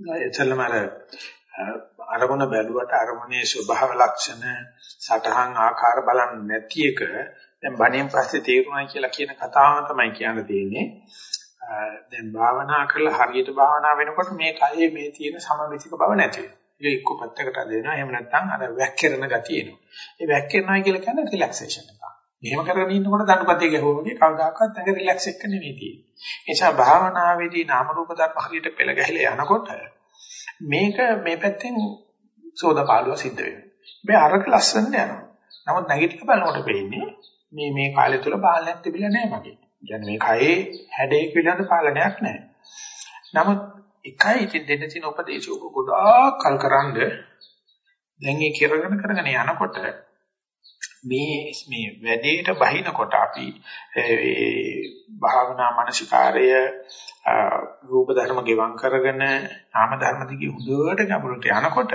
එතලම අර අරමුණ බැලුවට අරමුණේ ස්වභාව ලක්ෂණ සටහන් ආකාර බලන්නේ නැති එක දැන් බණෙන් පස්සේ තේරුණා කියලා කියන කතාව තමයි කියන්න තියෙන්නේ. දැන් භාවනා කරලා හරියට භාවනා වෙනකොට මේ කයේ මේ තියෙන සමමිතික බව නැති වෙනවා. ඒක එක්ක පැත්තකට දෙනවා. එහෙම නැත්නම් අර වැක්කිරන ගතිය එනවා. ඒ වැක්කිරනවා කියලා කියන්නේ රිලැක්සේෂන් එක. මෙහෙම කරගෙන ඉන්නකොට දඬුපතේ ගැහුවා වගේ කවදාකවත් ඇඟ රිලැක්ස් එක්ක නෙවෙයි තියෙන්නේ. ඒ නිසා භාවනාවේදී නාම රූප ධර්ම හරියට පෙළ ගැහිලා යනකොට මේක මේ පැත්තෙන් සෝදාපාලුව සිද්ධ වෙනවා. මේ අරක ලස්සනට යනවා. නමුත් නැගිටලා බලනකොට පේන්නේ මේ මේ කාලය තුල පාලනයක් තිබිලා නැහැ මගේ. කියන්නේ මේ කයේ හැඩයක පිළිබඳ පාලනයක් නැහැ. නමුත් එකයි ඉතින් දෙන්න තියෙන උපදේශ උක ගොඩාක් කල්කරනද දැන් ඒ කරගෙන කරගෙන යනකොට මේ මේ වැඩේට බහිනකොට අපි ඒ භාවනා මානසිකාරය රූප ධර්ම ගෙවම් කරගෙන නාම ධර්ම දිගේ හුදුවට ගැඹුරට යනකොට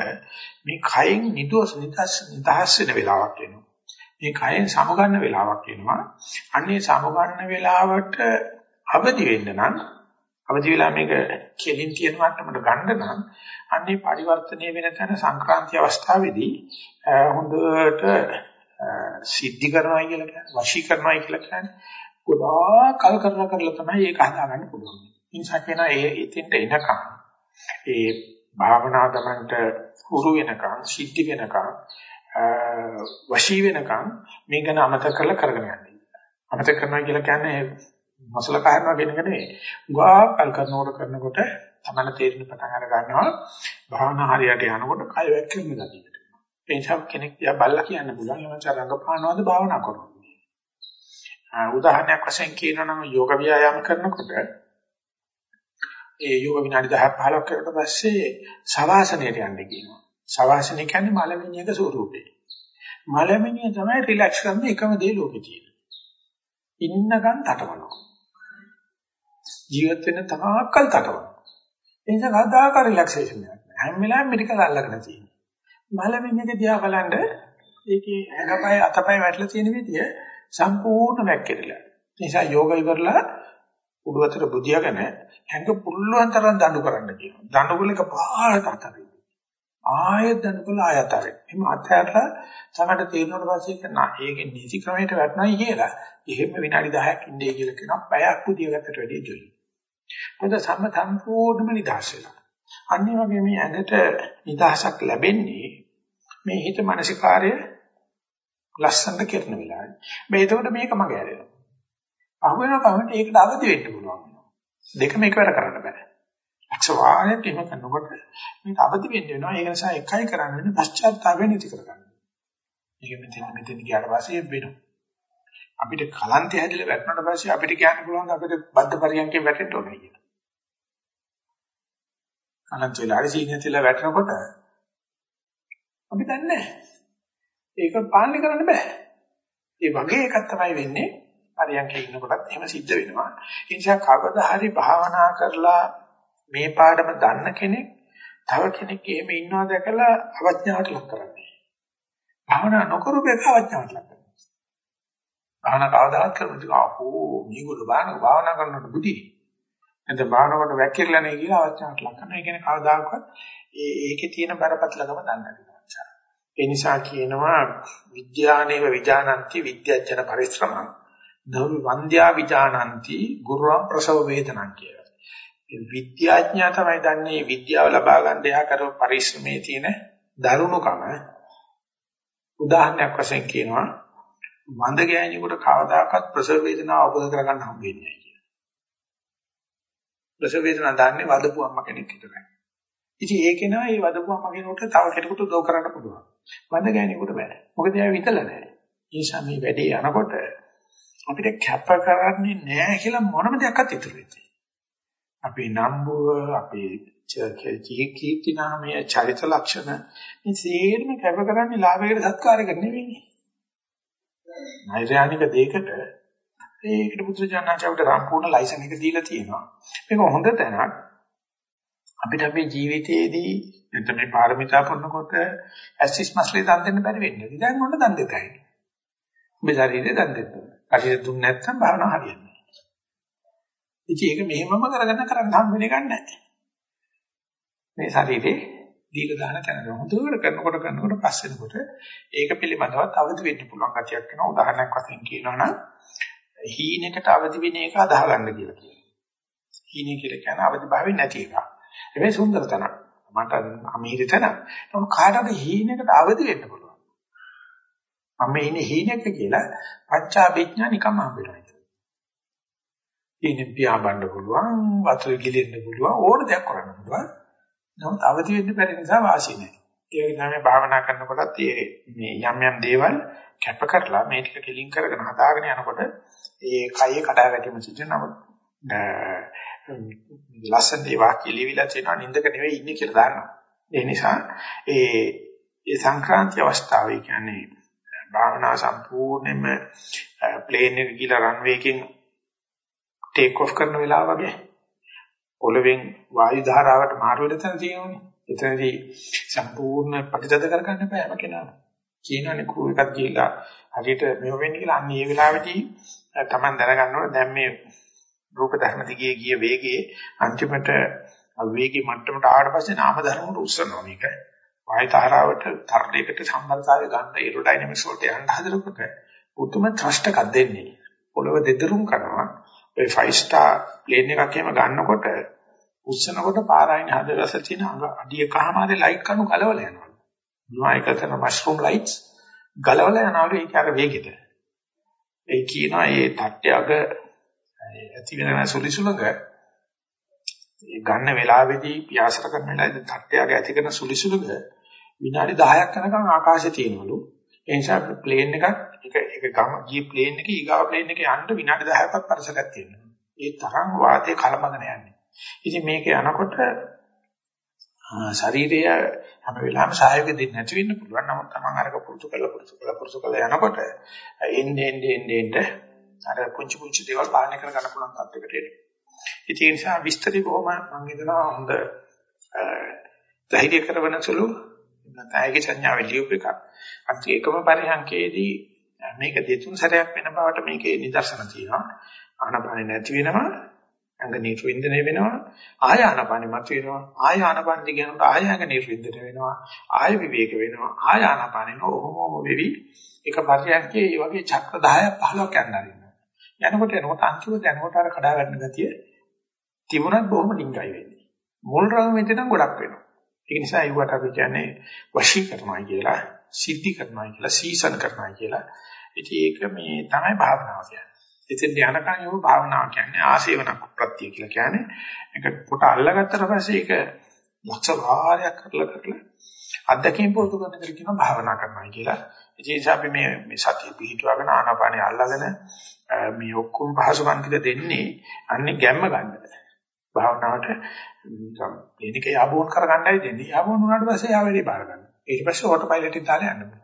මේ කයෙන් නිදොස් නිදහස් නිදහස් වෙන වෙලාවක් එනවා. මේ කයෙන් සමගන්න වෙලාවක් එනවා. අන්නේ සමගන්න වෙලාවට අවදි වෙන්න නම් අවදි වෙලා මේක කෙලින් තියෙන මට්ටමට ගන්න නම් අන්නේ පරිවර්තනය වෙන තැන සංක්‍රාන්ති අවස්ථාවේදී හොඳට සිද්ධි කරනවා කියලා කියන්නේ වශී කරනවා කියලා කියන්නේ ගොඩාක් කල් කරලා කරලා තමයි ඒක හදාගන්න පුළුවන්. ඉන්සා කියන ඒ ඉතින්ට එනකම් ඒ භාවනා ගමන්ට හුරු වෙනකම් සිද්ධි වෙනකම් වශී වෙනකම් මේක ගැන අමතක කරලා කරගෙන යන්නේ. අමතක කරනවා කියලා කියන්නේ මසල කහනවා කියන එක නෙවෙයි. උගා කල් කරනකොට කරනකොට තමයි තේරෙන පටන් අර ගන්නවා භාවනා හරියට යනකොට කය වැක්කෙන්න ගතියට. ඒ නිසා කෙනෙක් දිහා බල්ලා කියන්න පුළුවන් එමන්ච රංගපානවද භාවනා කරනවා. උදාහරණයක් වශයෙන් කියනවා නම් යෝග ව්‍යායාම කරනකොට ඒ යෝග විනාඩි 10 15ක් කරලා පස්සේ සවාසනයට යන්න කියනවා. සවාසනය කියන්නේ මලමිණියක ස්වරූපේ. මලමිණිය තමයි රිලැක්ස් කරන එකම දේ ලෝකේ තියෙන. ඉන්නකන් තටමනවා. ජීවත් වෙන තාක්කල් තටමනවා. ඒ නිසා කවදාකවත් රිලැක්සේෂන් එකක් නැහැ. හැම වෙලාවෙම මෙඩිකල් අල්ලගෙන තියෙනවා. මලමිණියක දිහා බලන්න ඒකේ ඇඟපය අතපය වැටලා තියෙන විදිය සම්පූර්ණ වැක්කිරලා. නිසා යෝග ඉවරලා උඩුවතර බුදියාගෙන හැඟ පුල්ලුවන් තරම් දඬු කරන්න කියනවා. දඬු කලක පහළට අතරින්. ආයෙත් දඬු කළ ආයත අතරින්. එහම අතහැරලා තමයි තේරුණාට පස්සේ කරනවා. ඒකේ නීති ක්‍රමයට වැටෙනයි කියලා. එහෙම විනාඩි 10ක් ඉන්නේ කියලා කියනවා. පැයක් බුදියාගත්තට වැඩිය ජොලි. මොකද සම්ම සම්පූර්ණම නිදහස් වෙලා. අනිත් වගේ මේ ඇඟට නිදහසක් ලැබෙන්නේ මේ හිත මානසිකාර්ය ලස්සනට කරන වෙලාවේ. මේ එතකොට මේක මගේ ඇරෙනවා. අහු වෙන කමට ඒකට අවදි වෙන්න පුළුවන්. දෙකම එකවර කරන්න බෑ. ලක්ෂ වාරයක් එහෙම කරනකොට මේක අවදි වෙන්න වෙනවා. ඒක නිසා එකයි කරන්න වෙන්නේ පශ්චාත්තාපය නැති කරගන්න. ඒක මෙතන මෙතන ගියාට පස්සේ වෙනවා. අපිට කලන්තය හැදිලා වැටුණාට පස්සේ අපිට කියන්න පුළුවන් අපිට බද්ධ පරියන්කේ වැටෙන්න ඕනේ කියලා. කලන්ත වෙලා හරි සීනියතිලා වැටෙනකොට අපි දන්නේ නැහැ. ඒක පාලනය කරන්න බෑ. ඒ වගේ එකක් තමයි වෙන්නේ. පරියන්කේ ඉන්නකොටත් එහෙම සිද්ධ වෙනවා. ඒ නිසා කවදා හරි භාවනා කරලා මේ පාඩම දන්න කෙනෙක් තව කෙනෙක් එහෙම ඉන්නවා දැකලා අවඥාවට ලක් කරන්නේ. භාවනා නොකරු බේක අවඥාවට ලක් කරනවා. භාවනා කවදාවත් කරන්නේ ආපෝ මේගොල්ලෝ භාවනා භාවනා කරනකොට බුද්ධි. නැත්නම් භාවනාවට වැක්කිරලා නැහැ කියලා අවඥාවට ලක් කරනවා. ඒ කියන්නේ කවදාකවත් ඒ ඒකේ තියෙන බරපතලකම දන්නේ නැහැ. ඒ නිසා කියනවා විද්‍යානේව විජානಂತಿ විද්‍යාජන පරිශ්‍රමං නව වන්ද්‍යා විජානಂತಿ ගුරු ප්‍රසව වේදනං කියලා. විද්‍යාඥයා තමයි දන්නේ විද්‍යාව ලබා ගන්න එහා කරව පරිශ්‍රමයේ තියෙන දරුණුකම. උදාහරණයක් වශයෙන් කියනවා වඳ ගෑණියෙකුට කවදාකවත් ප්‍රසව වේදනාව අවබෝධ කරගන්න හම්බෙන්නේ නැහැ කියලා. ප්‍රසව වේදනාව දන්නේ වදපු අම්ම කෙනෙක් විතරයි. ඉතින් ඒකේ නෑ මේ වදපුවම කෙනෙකුට තව කෙනෙකුට උදව් කරන්න පුළුවන්. වද ගෑණියෙකුට බෑ. මොකද එයා විතලා නෑ. ඒ නිසා මේ වැඩේ යනකොට අපිට කැප කරන්නේ නෑ කියලා මොනම දෙයක්වත් ඉතුරු වෙන්නේ. අපේ නම්බුව, අපේ කීර්ති නාමය, චරිත ලක්ෂණ මේ සියල්ලම කැප කරන්නේ ලාභයකට සත්කාරයකට නෙවෙයි. නෛර්යානික දෙයකට ඒකට පුදුජානනාචාවට සම්පූර්ණ ලයිසන් එක දීලා තියෙනවා. මේක හොඳ තැනක්. අපිට අපේ ජීවිතයේදී නැත්නම් මේ පාරමිතා පුරනකොට ඇසිස් මස්ලේ දන් දෙන්න බැරි වෙන්නේ. දැන් මොන දන් දෙතයි. ඔබේ ශරීරේ දන් දෙන්න. ශරීරය දුන්නේ නැත්නම් භාවනා හරියන්නේ නැහැ. ඉතින් ඒක මෙහෙමම කරගෙන කරන්න හම් වෙන එකක් නැහැ. මේ ශරීරේ දීලා දාන තැන. හොඳට කරනකොට කරනකොට පස්සෙනකොට ඒක පිළිබඳවත් අවදි වෙන්න පුළුවන් ගතියක් වෙනවා. උදාහරණයක් වශයෙන් කියනවා නම් හීනෙකට අවදි වෙන එක අදාහ ගන්න කියලා කියනවා. හීනේ කියලා කියන්නේ අවදි භාවයේ නැති එක. හැබැයි සුන්දර තැනක්. මට අමීරි තැනක්. නමුත් කාටද හීනෙකට අවදි වෙන්න පුළුවන්. මම ඉන්නේ හීනෙක කියලා පච්චාභිඥා නිකම්ම හම්බෙනවා. හීනෙන් පියාඹන්න පුළුවන්, වතුර ගිලෙන්න පුළුවන්, ඕන දෙයක් කරන්න පුළුවන්. නමුත් අවදි වෙන්න බැරි නිසා වාසිය නැහැ. ඒ වගේ තමයි භාවනා කරනකොටත් මේ යම් යම් දේවල් කැප කරලා මේ ටික කෙලින් කරගෙන හදාගෙන යනකොට ඒ කයේ කඩා වැටීම සිදු නමුත් ලස්සන දේවා කිලිවිලා තියෙනවා නින්දක නෙවෙයි ඉන්නේ කියලා දාන්නවා. ඒ නිසා ඒ ඒ සංක්‍රාන්ති අවස්ථාවේ කියන්නේ භාවනා සම්පූර්ණයෙන්ම ප්ලේන් එක ගිහලා රන්වේ එකෙන් ටේක් ඔෆ් කරන වෙලාව වගේ පොළවෙන් වායු ධාරාවට මාරු වෙන තැන තියෙනවනේ. එතනදී සම්පූර්ණ ප්‍රතිතද කරගන්න බෑ හැම කෙනාම. කියනනේ කෝ එකක් ගිහිලා හරියට මෙහෙම වෙන්නේ කියලා අන්න ඒ වෙලාවේදී Taman දැනගන්න ඕනේ දැන් මේ රූප ධර්ම දිගේ ගිය වේගයේ අන්තිමට වේගයේ මට්ටමට ආවට පස්සේ නාම ධර්ම වල උස්සනවා මේක. වායු ධාරාවට තරණයකට සම්බන්ධතාවය ගන්න ඒරෝඩයිනමික්ස් වලට යන්න හදනකොට උතුම ත්‍රස්ට එකක් දෙන්නේ. පොළව දෙදරුම් කරනවා. ඒ 5 star plane එකක් එහෙම ගන්නකොට උස්සනකොට පාරායින හදවස තියෙන අඩිය කහමාරේ ලයිට් කණු ගලවලා යනවා. නායකතන මෂ්රූම් ලයිට්ස් ගලවලා යනවලු ඒක අර වේගෙට. ඒ කියනවා මේ තට්ටයක ඇති වෙන සුලිසුලක ගන්න වෙලාවේදී පියාසර කරන වෙලාවේදී තට්ටයක ඇති කරන සුලිසුලක විනාඩි 10ක් යනකම් ආකාශයේ තියෙනවලු. ඒ නිසා ප්ලේන් එකක් එක එක ගම ගිය ප්ලේන් එක ඊගාව ප්ලේන් එක යන්න විනාඩි 10ක්වත් පරසකක් තියෙනවා. ඒ තරම් වාතයේ කලබගෙන යන්නේ. ඉතින් මේක යනකොට ශරීරය හැම වෙලාවෙම සහයෝගය දෙන්නේ නැති වෙන්න පුළුවන්. නමුත් Taman අරක පුරුදු කරලා පුරුදු කරලා පුරුදු කරලා යනකොට එන්නේ එන්නේ එන්නේ අර පුංචි පුංචි දේවල් පාලනය කර ගන්න පුළුවන් තත්යකට එනවා. ඉතින් ඒ නිසා විස්තරي බොහොම මම හිතනවා හොඳ ධෛර්ය කරවන සුළු නැතයිගේ සංඥාවේ ලියුප එකක්. අත් ඒකම පරිහංකේදී මේක දෙතුන් සැරයක් වෙන බවට මේකේ නිදර්ශන තියෙනවා. ආනපානෙ නැති වෙනවා අංග නිර්වින්දනය වෙනවා ආය ආනපානෙ මත වෙනවා ආය ආනපානෙ කියනකොට ආය අංග නිර්වින්දනය වෙනවා ආය විවේක වෙනවා ආය ආනපානෙ නෝමම වෙවි එක පරියන්කේ මේ වගේ චක්‍ර 10ක් 15ක් යනවා යනකොට යනකොට අන්තිමට යනකොට අර කඩා ගන්න ගතිය තිබුණත් බොහොම ඩිංගයි වෙන්නේ. මුල් රාම මෙතන ගොඩක් වෙනවා. ඒ නිසා ඒවට අපි කියන්නේ වශී කරනවා කියලා සිද්ධි කරනවා කියලා සීසන් කරනවා කියලා. ඉතින් ඒක මේ තමයි භාවනාව කියන්නේ. එතෙන් යනකම් ඒක භාවනාව කියන්නේ ආසේවන ප්‍රත්‍ය කියලා කියන්නේ. ඒක කොට අල්ලගත්තට පස්සේ ඒක ලක්ෂ වාරයක් කරලා කරලා අත්දැකීම් පොදු කරන දේ කියන භාවනා කරනවා කියලා. ඒ නිසා අපි මේ මේ සතිය පිහිටුවගෙන ආනාපානිය අල්ලගෙන මේ ඔක්කොම පහසුකම් ටික දෙන්නේ අන්නේ ගැම්ම ගන්නද. භාවනාවට නිකම් එනික යාබෝන් කරගන්නයි දෙන්නේ. යාබෝන් වුණාට පස්සේ යා වෙලේ බාර ගන්න. ඊට පස්සේ ඕටෝ පයිලට් එක දාලා යන්න.